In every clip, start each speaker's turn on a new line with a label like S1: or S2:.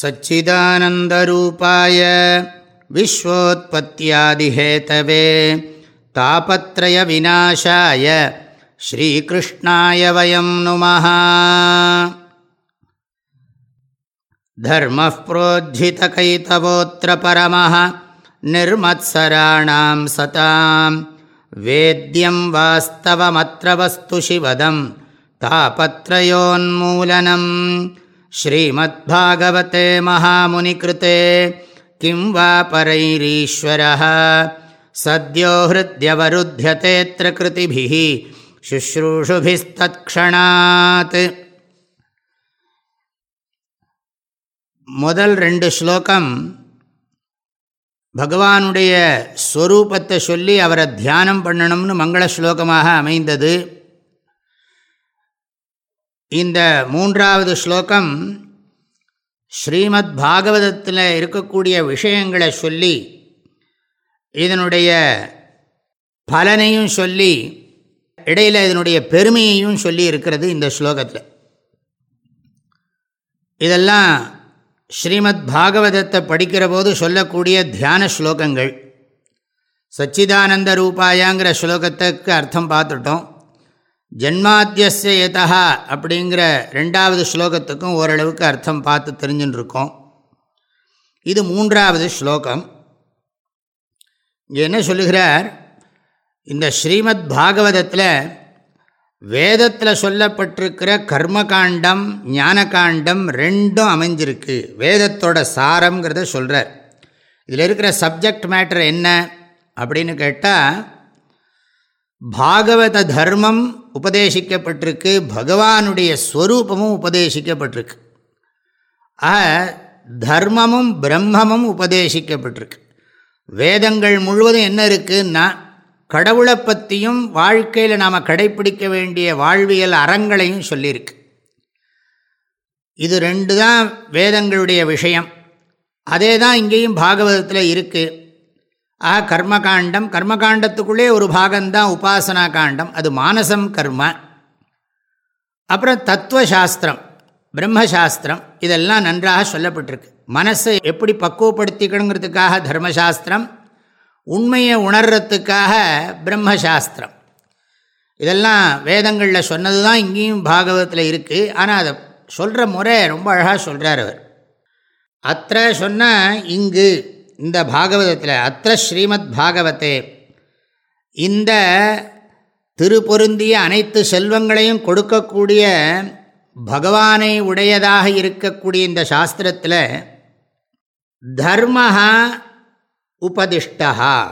S1: सच्चिदानन्दरूपाय विश्वोत्पत्त्यादिहेतवे तापत्रयविनाशाय श्रीकृष्णाय वयं नुमः धर्मः प्रोज्झितकैतवोऽत्र परमः निर्मत्सराणां सतां वेद्यं वास्तवमत्र वस्तु शिवदं तापत्रयोन्मूलनम् श्रीमद्भागवते महामुनिकृते किं वा परैरीश्वरः सद्यो हृद्यवरुध्यतेऽत्र कृतिभिः शुश्रूषुभिस्तत्क्षणात् முதல் ரெண்டு ஸ்லோகம் பகவானுடைய ஸ்வரூபத்தை சொல்லி அவரை தியானம் பண்ணணும்னு மங்கள ஸ்லோகமாக அமைந்தது இந்த மூன்றாவது ஸ்லோகம் ஸ்ரீமத் பாகவதத்தில் இருக்கக்கூடிய விஷயங்களை சொல்லி இதனுடைய பலனையும் சொல்லி இடையில் இதனுடைய பெருமையையும் சொல்லி இருக்கிறது இந்த ஸ்லோகத்தில். இதெல்லாம் ஸ்ரீமத் பாகவதத்தை படிக்கிற போது சொல்லக்கூடிய தியான ஸ்லோகங்கள். சச்சிதானந்த ரூபாயாங்கிற ஸ்லோகத்துக்கு அர்த்தம் பார்த்துட்டோம். ஜென்மாத்தியச எதா அப்படிங்கிற ரெண்டாவது ஸ்லோகத்துக்கும் ஓரளவுக்கு அர்த்தம் பார்த்து தெரிஞ்சுன்னு இது மூன்றாவது ஸ்லோகம். இங்கே என்ன சொல்லுகிறார்? இந்த ஸ்ரீமத் பாகவதத்தில் வேதத்தில் சொல்லப்பட்டிருக்கிற கர்மகாண்டம் ஞானகாண்டம் ரெண்டும் அமைஞ்சிருக்கு. வேதத்தோட சாரங்கிறத சொல்கிறார் இதில் இருக்கிற சப்ஜெக்ட் மேட்டர் என்ன அப்படின்னு கேட்டால் பாகவத தர்மம் உபதேசிக்கப்பட்டிருக்கு பகவானுடைய ஸ்வரூபமும் உபதேசிக்கப்பட்டிருக்கு. ஆக தர்மமும் பிரம்மமும் உபதேசிக்கப்பட்டிருக்கு. வேதங்கள் முழுவதும் என்ன இருக்குன்னா கடவுளை பற்றியும் வாழ்க்கையில் நாம் கடைப்பிடிக்க வேண்டிய வாழ்வியல் அறங்களையும் சொல்லியிருக்கு. இது ரெண்டு தான் வேதங்களுடைய விஷயம். அதே தான் இங்கேயும் பாகவதத்தில் இருக்குது ஆ கர்மகாண்டம். கர்மகாண்டத்துக்குள்ளே ஒரு பாகம்தான் உபாசனா காண்டம் அது மானசம் கர்ம. அப்புறம் தத்துவசாஸ்திரம். பிரம்மசாஸ்திரம். இதெல்லாம் நன்றாக சொல்லப்பட்டிருக்கு. மனசை எப்படி பக்குவப்படுத்திக்கணுங்கிறதுக்காக தர்மசாஸ்திரம். உண்மையை உணர்றதுக்காக பிரம்மசாஸ்திரம். இதெல்லாம் வேதங்களில் சொன்னது தான் இங்கேயும் பாகவத்தில் இருக்குது ஆனால் அதை சொல்கிற முறை ரொம்ப அழகாக சொல்கிறார் அவர். அத்த சொன்ன இங்கு. இந்த பாகவதத்தில் அத்த ஸ்ரீமத் பாகவத்தே இந்த திருப்பொருந்திய அனைத்து செல்வங்களையும் கொடுக்கக்கூடிய பகவானை உடையதாக இருக்கக்கூடிய இந்த சாஸ்திரத்தில் தர்மஹா உபதிஷ்டா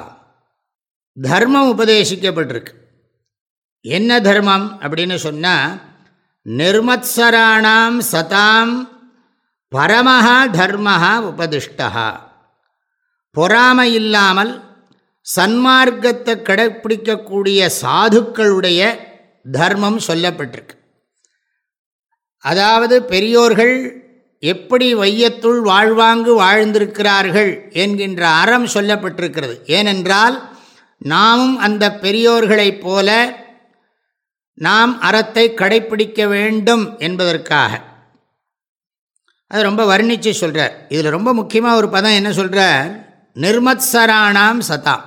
S1: தர்மம் உபதேசிக்கப்பட்டிருக்கு. என்ன தர்மம் அப்படின்னு சொன்னால் நிர்மத்சராணாம் சதாம் பரமஹா தர்மஹா உபதிஷ்டா பொறாமை இல்லாமல் சன்மார்க்கத்தை கடைப்பிடிக்கக்கூடிய சாதுக்களுடைய தர்மம் சொல்லப்பட்டிருக்கு. அதாவது பெரியோர்கள் எப்படி வையத்துள் வாழ்வாங்கு வாழ்ந்திருக்கிறார்கள் என்கின்ற அறம் சொல்லப்பட்டிருக்கிறது. ஏனென்றால் நாமும் அந்த பெரியோர்களைப் போல நாம் அறத்தை கடைப்பிடிக்க வேண்டும் என்பதற்காக. அது ரொம்ப வர்ணித்து சொல்கிறார் இதில் ரொம்ப முக்கியமாக ஒரு பதம் என்ன சொல்கிறார் நிர்மத்சராணாம் சதாம்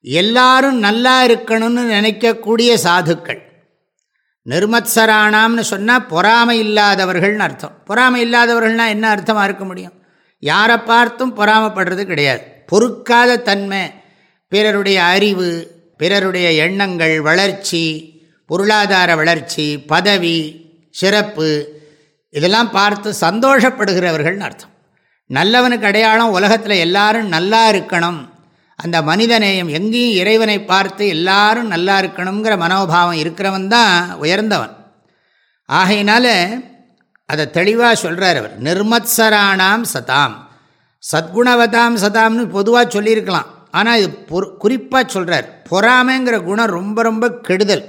S1: எல்லாரும் நல்லா இருக்கணும்னு நினைக்கக்கூடிய சாதுக்கள். நிர்மத்சராணாம்னு சொன்னால் பொறாமை இல்லாதவர்கள்னு அர்த்தம். பொறாமை இல்லாதவர்கள்னால் என்ன அர்த்தமாக இருக்க முடியும்? யாரை பார்த்தும் பொறாமப்படுறது கிடையாது. பொறுக்காத தன்மை பிறருடைய அறிவு பிறருடைய எண்ணங்கள் வளர்ச்சி பொருளாதார வளர்ச்சி பதவி சிறப்பு இதெல்லாம் பார்த்து சந்தோஷப்படுகிறவர்கள்னு அர்த்தம். நல்லவனுக்கு அடையாளம் உலகத்தில் எல்லாரும் நல்லா இருக்கணும். அந்த மனிதநேயம் எங்கேயும் இறைவனை பார்த்து எல்லாரும் நல்லா இருக்கணுங்கிற மனோபாவம் இருக்கிறவன் தான் உயர்ந்தவன். ஆகையினால அதை தெளிவாக சொல்கிறார் அவர். நிர்மத்சரானாம் சதாம். சத்குணவதாம் சதாம்னு பொதுவாக சொல்லியிருக்கலாம். ஆனால் இது பொ குறிப்பாக சொல்கிறார் பொறாமைங்கிற குணம் ரொம்ப ரொம்ப கெடுதல்.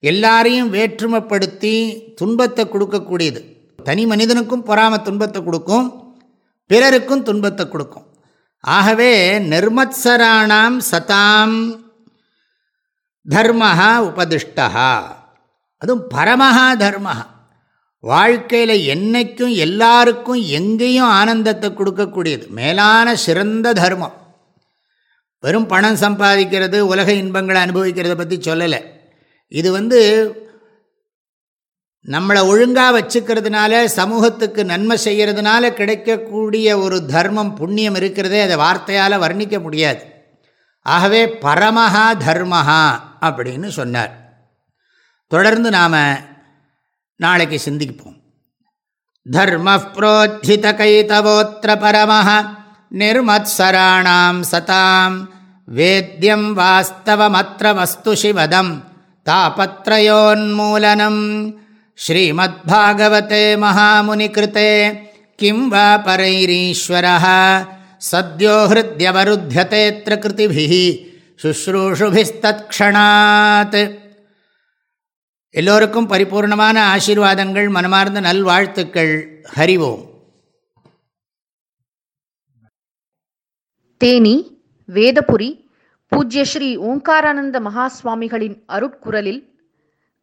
S1: எல்லாரையும் வேற்றுமைப்படுத்தி துன்பத்தை கொடுக்கக்கூடியது. தனி மனிதனுக்கும் பொறாம துன்பத்தை கொடுக்கும். பிறருக்கும் துன்பத்தை கொடுக்கும். ஆகவே நிர்மத்சராணாம் சதாம் தர்மஹா உபதிஷ்டா அதுவும் பரமஹா தர்மஹா. வாழ்க்கையில் என்னைக்கும் எல்லாருக்கும் எங்கேயும் ஆனந்தத்தை கொடுக்கக்கூடியது. மேலான சிறந்த தர்மம். வெறும் பணம் சம்பாதிக்கிறது உலக இன்பங்களை அனுபவிக்கிறத பற்றி சொல்லலை. இது வந்து நம்மளை ஒழுங்காக வச்சுக்கிறதுனால சமூகத்துக்கு நன்மை செய்கிறதுனால கிடைக்கக்கூடிய ஒரு தர்மம் புண்ணியம் இருக்கிறதே அதை வார்த்தையால் வர்ணிக்க முடியாது. ஆகவே பரமஹா தர்மஹா அப்படின்னு சொன்னார். தொடர்ந்து நாம் நாளைக்கு சிந்திப்போம். தர்ம புரோஜித கைதவோத்திர பரமஹ நிர்மத்சராணாம் சதாம் வேத்தியம் வாஸ்தவமற்ற வஸ்து சிவதம் தாபத்ரயோன்மூலனம் ஸ்ரீமத்பாகவதே மகாமுனிகிருத்தே கிம் வா பரைரீஸ்வரः சத்யோ ஹிருத்யவருத்தியதேத்திர கிருதிபிः சுஷ்ரூஷுபிஸ்தக்ஷணாத் எல்லோருக்கும் பரிபூர்ணமான ஆசீர்வாதங்கள் மனமார்ந்த நல்வாழ்த்துக்கள் ஹரிவோம்
S2: தேனி வேதபுரி பூஜ்ய ஸ்ரீ ஓங்காரானந்த மகாஸ்வாமிகளின் அருட்குரலில்